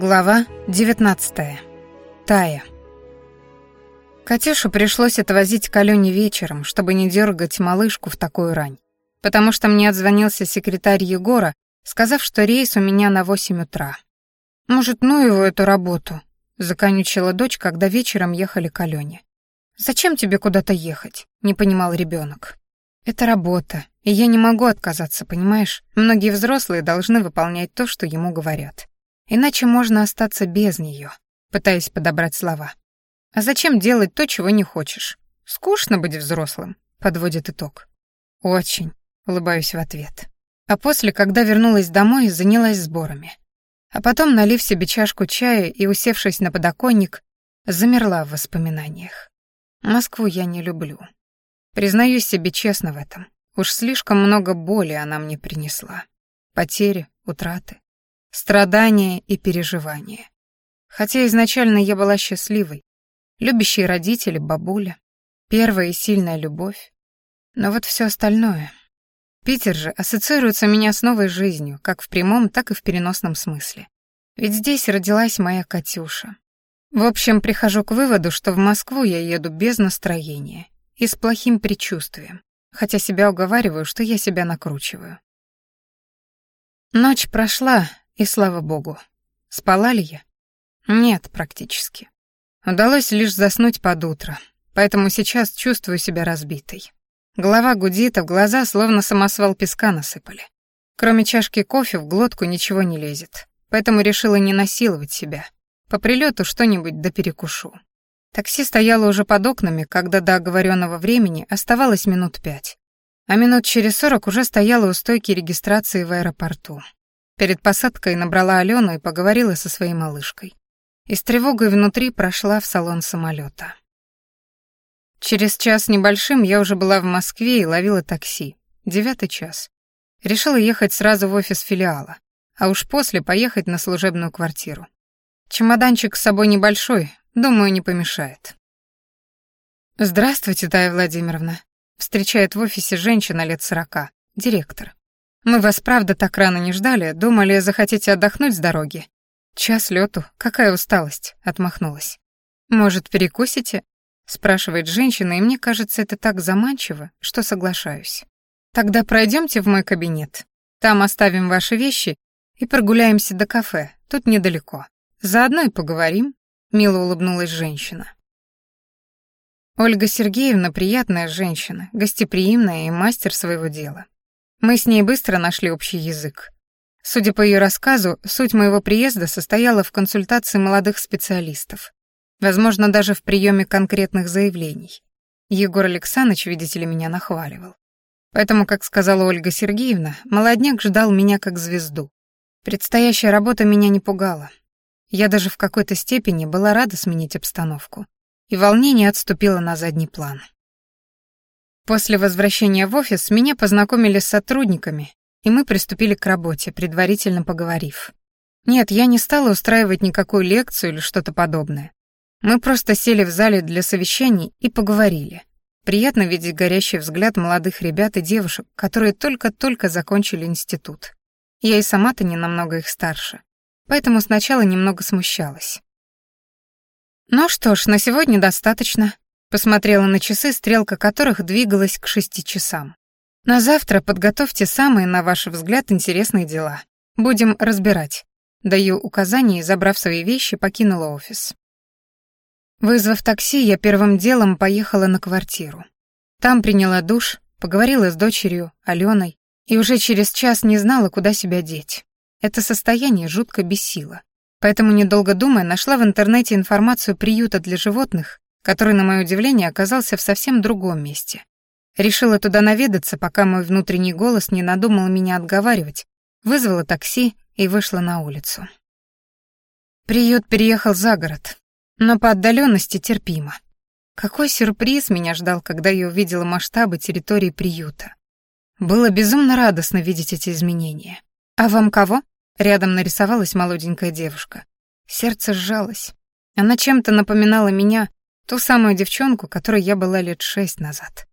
Глава 19. Тая. Катюшу пришлось отвозить к Алёне вечером, чтобы не дергать малышку в такую рань. Потому что мне отзвонился секретарь Егора, сказав, что рейс у меня на 8 утра. «Может, ну его эту работу?» — законючила дочь, когда вечером ехали к Алёне. «Зачем тебе куда-то ехать?» — не понимал ребенок. «Это работа, и я не могу отказаться, понимаешь? Многие взрослые должны выполнять то, что ему говорят. Иначе можно остаться без нее, пытаясь подобрать слова. А зачем делать то, чего не хочешь? Скучно быть взрослым, подводит итог. Очень, улыбаюсь в ответ. А после, когда вернулась домой, занялась сборами. А потом, налив себе чашку чая и усевшись на подоконник, замерла в воспоминаниях. Москву я не люблю. Признаюсь себе честно в этом. Уж слишком много боли она мне принесла. Потери, утраты страдания и переживания. Хотя изначально я была счастливой, любящие родители, бабуля, первая и сильная любовь. Но вот все остальное. Питер же ассоциируется меня с новой жизнью, как в прямом, так и в переносном смысле. Ведь здесь родилась моя Катюша. В общем, прихожу к выводу, что в Москву я еду без настроения и с плохим предчувствием, хотя себя уговариваю, что я себя накручиваю. Ночь прошла, и слава богу. Спала ли я? Нет, практически. Удалось лишь заснуть под утро, поэтому сейчас чувствую себя разбитой. Голова гудит, а в глаза словно самосвал песка насыпали. Кроме чашки кофе в глотку ничего не лезет, поэтому решила не насиловать себя. По прилету что-нибудь да перекушу. Такси стояло уже под окнами, когда до оговоренного времени оставалось минут пять. А минут через сорок уже стояла у стойки регистрации в аэропорту. Перед посадкой набрала Алену и поговорила со своей малышкой. И с тревогой внутри прошла в салон самолета. Через час небольшим я уже была в Москве и ловила такси. Девятый час. Решила ехать сразу в офис филиала, а уж после поехать на служебную квартиру. Чемоданчик с собой небольшой, думаю, не помешает. «Здравствуйте, Тая Владимировна», — встречает в офисе женщина лет сорока, директор. Мы вас правда так рано не ждали, думали, захотите отдохнуть с дороги. Час лету, какая усталость, отмахнулась. Может, перекусите? спрашивает женщина, и мне кажется, это так заманчиво, что соглашаюсь. Тогда пройдемте в мой кабинет. Там оставим ваши вещи и прогуляемся до кафе, тут недалеко. Заодно и поговорим, мило улыбнулась женщина. Ольга Сергеевна приятная женщина, гостеприимная и мастер своего дела. Мы с ней быстро нашли общий язык. Судя по ее рассказу, суть моего приезда состояла в консультации молодых специалистов. Возможно, даже в приеме конкретных заявлений. Егор Александрович, видите ли, меня нахваливал. Поэтому, как сказала Ольга Сергеевна, молодняк ждал меня как звезду. Предстоящая работа меня не пугала. Я даже в какой-то степени была рада сменить обстановку. И волнение отступило на задний план. После возвращения в офис меня познакомили с сотрудниками, и мы приступили к работе, предварительно поговорив. Нет, я не стала устраивать никакую лекцию или что-то подобное. Мы просто сели в зале для совещаний и поговорили. Приятно видеть горящий взгляд молодых ребят и девушек, которые только-только закончили институт. Я и сама-то не намного их старше, поэтому сначала немного смущалась. Ну что ж, на сегодня достаточно. Посмотрела на часы, стрелка которых двигалась к шести часам. На завтра подготовьте самые, на ваш взгляд, интересные дела. Будем разбирать. Даю указания и, забрав свои вещи, покинула офис. Вызвав такси, я первым делом поехала на квартиру. Там приняла душ, поговорила с дочерью, Аленой, и уже через час не знала, куда себя деть. Это состояние жутко бесило. Поэтому, недолго думая, нашла в интернете информацию приюта для животных который, на мое удивление, оказался в совсем другом месте. Решила туда наведаться, пока мой внутренний голос не надумал меня отговаривать, вызвала такси и вышла на улицу. Приют переехал за город, но по отдаленности терпимо. Какой сюрприз меня ждал, когда я увидела масштабы территории приюта. Было безумно радостно видеть эти изменения. «А вам кого?» Рядом нарисовалась молоденькая девушка. Сердце сжалось. Она чем-то напоминала меня, Ту самую девчонку, которой я была лет шесть назад.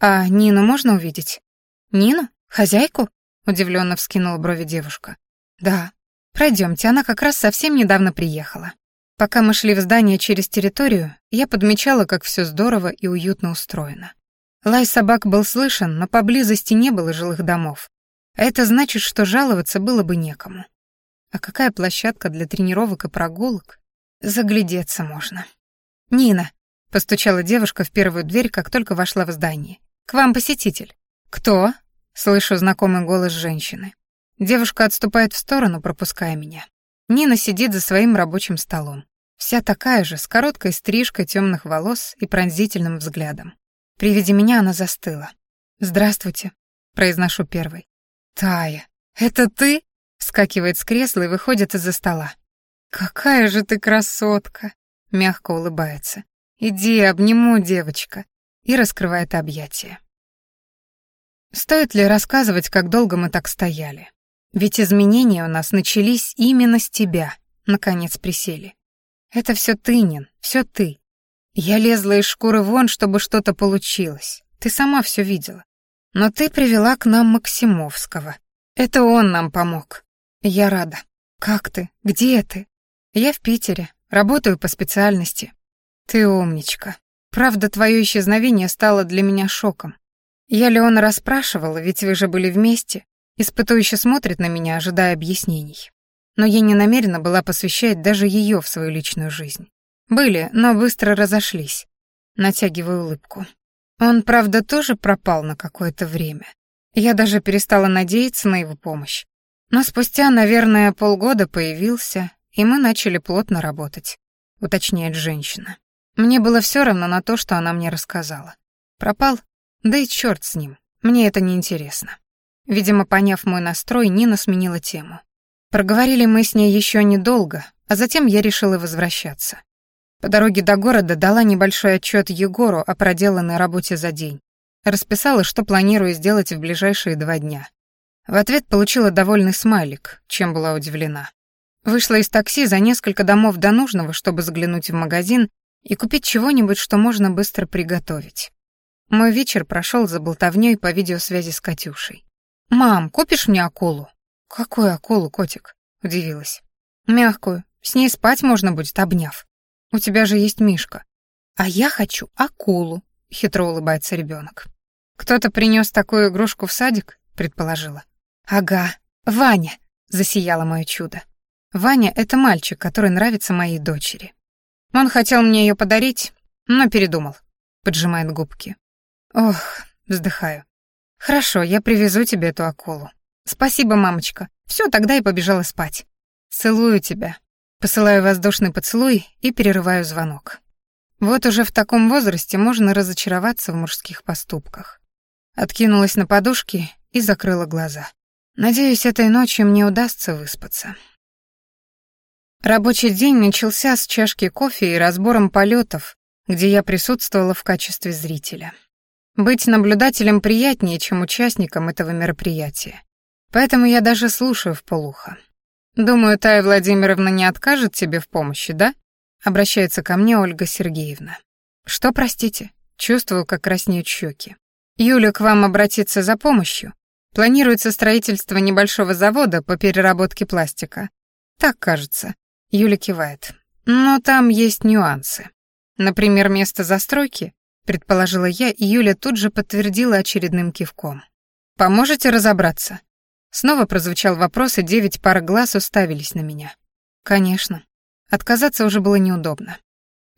«А Нину можно увидеть?» «Нину? Хозяйку?» — удивленно вскинула брови девушка. «Да». Пройдемте, она как раз совсем недавно приехала. Пока мы шли в здание через территорию, я подмечала, как все здорово и уютно устроено. Лай собак был слышен, но поблизости не было жилых домов. А это значит, что жаловаться было бы некому. А какая площадка для тренировок и прогулок? Заглядеться можно. «Нина», — постучала девушка в первую дверь, как только вошла в здание. «К вам посетитель». «Кто?» — слышу знакомый голос женщины. Девушка отступает в сторону, пропуская меня. Нина сидит за своим рабочим столом. Вся такая же, с короткой стрижкой темных волос и пронзительным взглядом. При виде меня она застыла. «Здравствуйте», — произношу первой. «Тая, это ты?» — скакивает с кресла и выходит из-за стола. «Какая же ты красотка!» — мягко улыбается. «Иди, обниму, девочка», и раскрывает объятия. Стоит ли рассказывать, как долго мы так стояли? Ведь изменения у нас начались именно с тебя, наконец присели. Это все ты, Нин, все ты. Я лезла из шкуры вон, чтобы что-то получилось. Ты сама все видела. Но ты привела к нам Максимовского. Это он нам помог. Я рада. Как ты? Где ты? Я в Питере. Работаю по специальности. Ты умничка. Правда, твое исчезновение стало для меня шоком. Я Леона расспрашивала, ведь вы же были вместе. Испытующе смотрит на меня, ожидая объяснений. Но я не намерена была посвящать даже ее в свою личную жизнь. Были, но быстро разошлись. Натягиваю улыбку. Он, правда, тоже пропал на какое-то время. Я даже перестала надеяться на его помощь. Но спустя, наверное, полгода появился, и мы начали плотно работать, уточняет женщина. Мне было все равно на то, что она мне рассказала. Пропал? Да и черт с ним. Мне это не интересно. Видимо, поняв мой настрой, Нина сменила тему. Проговорили мы с ней еще недолго, а затем я решила возвращаться. По дороге до города дала небольшой отчет Егору о проделанной работе за день. Расписала, что планирую сделать в ближайшие два дня. В ответ получила довольный смайлик, чем была удивлена. Вышла из такси за несколько домов до нужного, чтобы заглянуть в магазин и купить чего-нибудь, что можно быстро приготовить. Мой вечер прошел за болтовнёй по видеосвязи с Катюшей. «Мам, купишь мне акулу?» «Какую акулу, котик?» — удивилась. «Мягкую. С ней спать можно будет, обняв. У тебя же есть Мишка». «А я хочу акулу», — хитро улыбается ребенок. «Кто-то принес такую игрушку в садик?» — предположила. «Ага, Ваня», — засияло мое чудо. «Ваня — это мальчик, который нравится моей дочери. Он хотел мне ее подарить, но передумал», — поджимает губки. «Ох», — вздыхаю. «Хорошо, я привезу тебе эту акулу. Спасибо, мамочка. Все, тогда и побежала спать. Целую тебя». Посылаю воздушный поцелуй и перерываю звонок. Вот уже в таком возрасте можно разочароваться в мужских поступках. Откинулась на подушки и закрыла глаза. Надеюсь, этой ночью мне удастся выспаться. Рабочий день начался с чашки кофе и разбором полетов, где я присутствовала в качестве зрителя. Быть наблюдателем приятнее, чем участником этого мероприятия. Поэтому я даже слушаю в полухо. «Думаю, Тая Владимировна не откажет тебе в помощи, да?» Обращается ко мне Ольга Сергеевна. «Что, простите?» Чувствую, как краснеют щеки. «Юля к вам обратиться за помощью. Планируется строительство небольшого завода по переработке пластика. Так кажется». Юля кивает. «Но там есть нюансы. Например, место застройки предположила я, и Юля тут же подтвердила очередным кивком. «Поможете разобраться?» Снова прозвучал вопрос, и девять пар глаз уставились на меня. «Конечно». Отказаться уже было неудобно.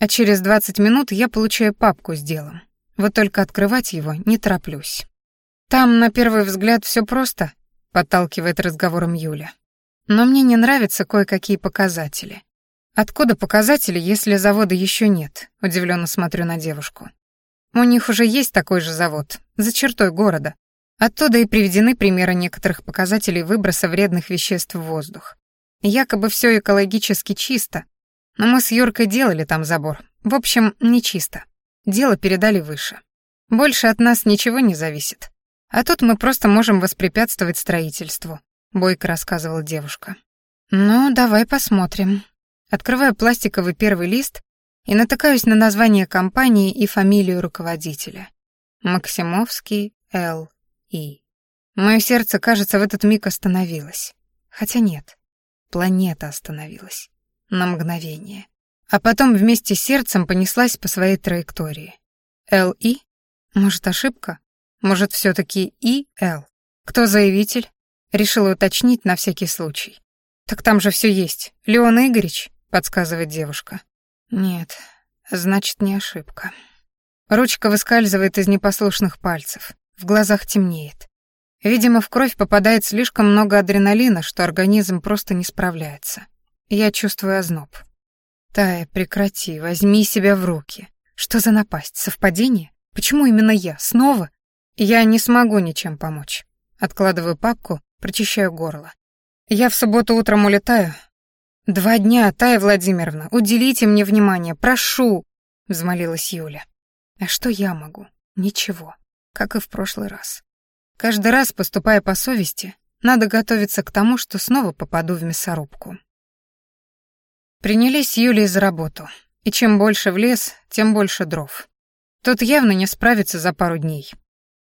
А через двадцать минут я получаю папку с делом. Вот только открывать его не тороплюсь. «Там, на первый взгляд, все просто», — подталкивает разговором Юля. «Но мне не нравятся кое-какие показатели». «Откуда показатели, если завода еще нет?» — удивленно смотрю на девушку. У них уже есть такой же завод, за чертой города. Оттуда и приведены примеры некоторых показателей выброса вредных веществ в воздух. Якобы все экологически чисто, но мы с Юркой делали там забор. В общем, не чисто. Дело передали выше. Больше от нас ничего не зависит. А тут мы просто можем воспрепятствовать строительству», — бойко рассказывала девушка. «Ну, давай посмотрим». Открываю пластиковый первый лист и натыкаюсь на название компании и фамилию руководителя. Максимовский Л. И. Мое сердце, кажется, в этот миг остановилось. Хотя нет. Планета остановилась. На мгновение. А потом вместе с сердцем понеслась по своей траектории. Л-И? Может, ошибка? Может, все таки И-Л? Кто заявитель? Решила уточнить на всякий случай. «Так там же все есть. Леон Игоревич», — подсказывает девушка. «Нет, значит, не ошибка». Ручка выскальзывает из непослушных пальцев. В глазах темнеет. Видимо, в кровь попадает слишком много адреналина, что организм просто не справляется. Я чувствую озноб. Тая, прекрати, возьми себя в руки. Что за напасть? Совпадение? Почему именно я? Снова? Я не смогу ничем помочь. Откладываю папку, прочищаю горло. Я в субботу утром улетаю. Два дня, Тая Владимировна, уделите мне внимание, прошу, взмолилась Юля. А что я могу? Ничего, как и в прошлый раз. Каждый раз, поступая по совести, надо готовиться к тому, что снова попаду в мясорубку. Принялись Юлей за работу, и чем больше в лес, тем больше дров. Тот явно не справится за пару дней.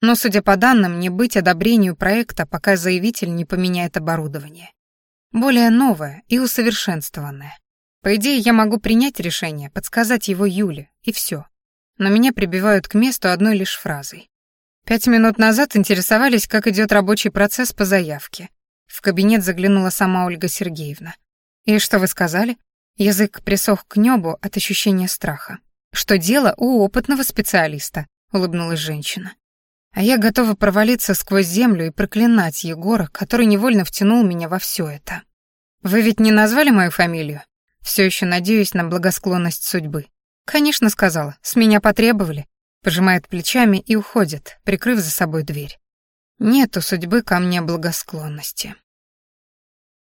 Но, судя по данным, не быть одобрению проекта, пока заявитель не поменяет оборудование. Более новое и усовершенствованное. По идее, я могу принять решение, подсказать его Юле, и все. Но меня прибивают к месту одной лишь фразой. Пять минут назад интересовались, как идет рабочий процесс по заявке. В кабинет заглянула сама Ольга Сергеевна. «И что вы сказали?» Язык присох к небу от ощущения страха. «Что дело у опытного специалиста», — улыбнулась женщина. А я готова провалиться сквозь землю и проклинать Егора, который невольно втянул меня во все это. «Вы ведь не назвали мою фамилию?» Все еще надеюсь на благосклонность судьбы. «Конечно, сказала. С меня потребовали». Пожимает плечами и уходит, прикрыв за собой дверь. Нет у судьбы ко мне благосклонности.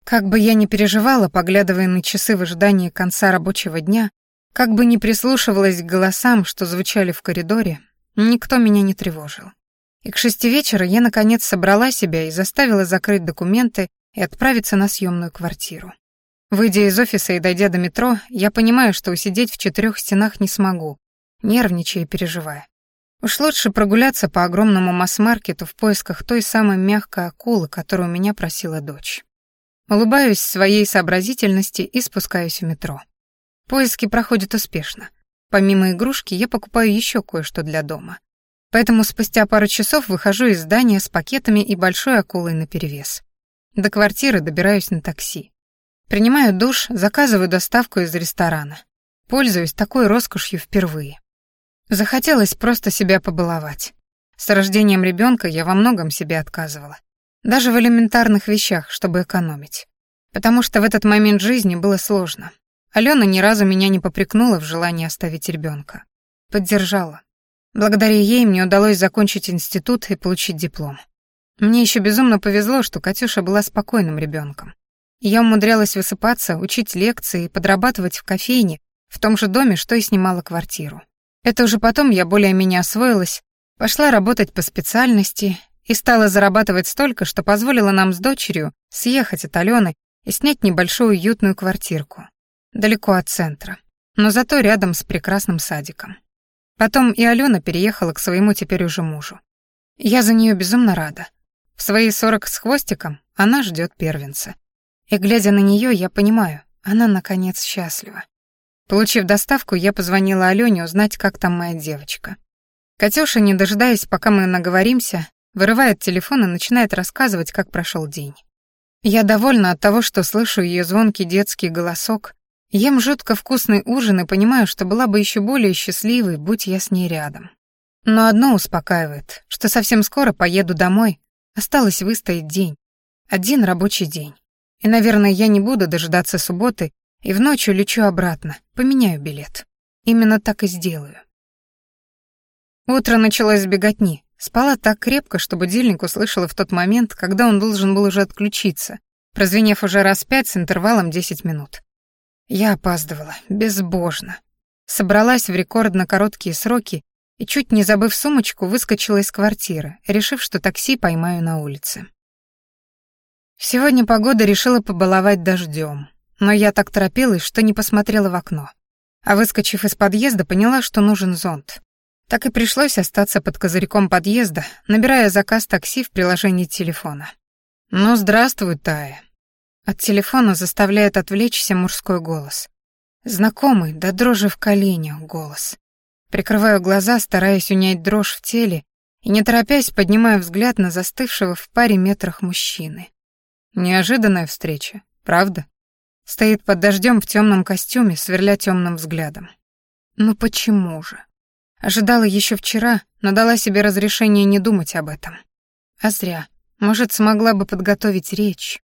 Как бы я ни переживала, поглядывая на часы в ожидании конца рабочего дня, как бы ни прислушивалась к голосам, что звучали в коридоре, никто меня не тревожил. И к шести вечера я, наконец, собрала себя и заставила закрыть документы и отправиться на съемную квартиру. Выйдя из офиса и дойдя до метро, я понимаю, что усидеть в четырех стенах не смогу, нервничая и переживая. Уж лучше прогуляться по огромному масс-маркету в поисках той самой мягкой акулы, которую меня просила дочь. Улыбаюсь своей сообразительности и спускаюсь в метро. Поиски проходят успешно. Помимо игрушки я покупаю еще кое-что для дома. Поэтому спустя пару часов выхожу из здания с пакетами и большой акулой наперевес. До квартиры добираюсь на такси. Принимаю душ, заказываю доставку из ресторана. Пользуюсь такой роскошью впервые. Захотелось просто себя побаловать. С рождением ребенка я во многом себе отказывала. Даже в элементарных вещах, чтобы экономить. Потому что в этот момент жизни было сложно. Алена ни разу меня не попрекнула в желании оставить ребенка. Поддержала. Благодаря ей мне удалось закончить институт и получить диплом. Мне еще безумно повезло, что Катюша была спокойным ребенком. Я умудрялась высыпаться, учить лекции подрабатывать в кофейне в том же доме, что и снимала квартиру. Это уже потом я более-менее освоилась, пошла работать по специальности и стала зарабатывать столько, что позволила нам с дочерью съехать от Алены и снять небольшую уютную квартирку, далеко от центра, но зато рядом с прекрасным садиком. Потом и Алена переехала к своему теперь уже мужу. Я за нее безумно рада. В свои сорок с хвостиком она ждет первенца. И глядя на нее, я понимаю, она наконец счастлива. Получив доставку, я позвонила Алене узнать, как там моя девочка. Катюша, не дожидаясь, пока мы наговоримся, вырывает телефон и начинает рассказывать, как прошел день. Я довольна от того, что слышу ее звонкий детский голосок, ем жутко вкусный ужин и понимаю, что была бы еще более счастливой, будь я с ней рядом. Но одно успокаивает, что совсем скоро поеду домой, осталось выстоять день. Один рабочий день. И, наверное, я не буду дожидаться субботы и в ночь улечу обратно, поменяю билет. Именно так и сделаю. Утро началось с беготни. Спала так крепко, что будильник услышала в тот момент, когда он должен был уже отключиться, прозвенев уже раз пять с интервалом 10 минут. Я опаздывала, безбожно. Собралась в рекордно короткие сроки и, чуть не забыв сумочку, выскочила из квартиры, решив, что такси поймаю на улице. Сегодня погода решила побаловать дождем, но я так торопилась, что не посмотрела в окно. А выскочив из подъезда, поняла, что нужен зонт. Так и пришлось остаться под козырьком подъезда, набирая заказ такси в приложении телефона. «Ну, здравствуй, Тая». От телефона заставляет отвлечься мужской голос. Знакомый, да дрожи в коленях голос. Прикрываю глаза, стараясь унять дрожь в теле, и не торопясь поднимаю взгляд на застывшего в паре метрах мужчины. Неожиданная встреча, правда? Стоит под дождем в темном костюме, сверля темным взглядом. Ну почему же? Ожидала еще вчера, но дала себе разрешение не думать об этом. А зря. Может, смогла бы подготовить речь.